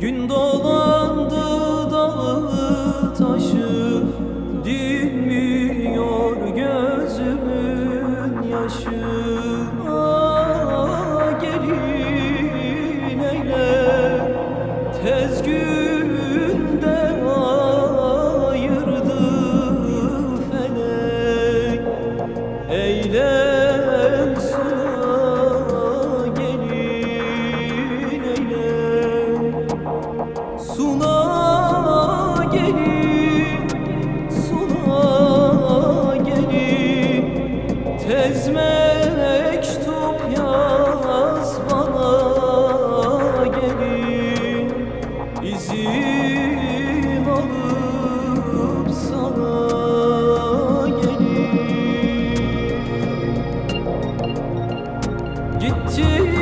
Gün dolandı dağı taşı Dinmiyor Gittin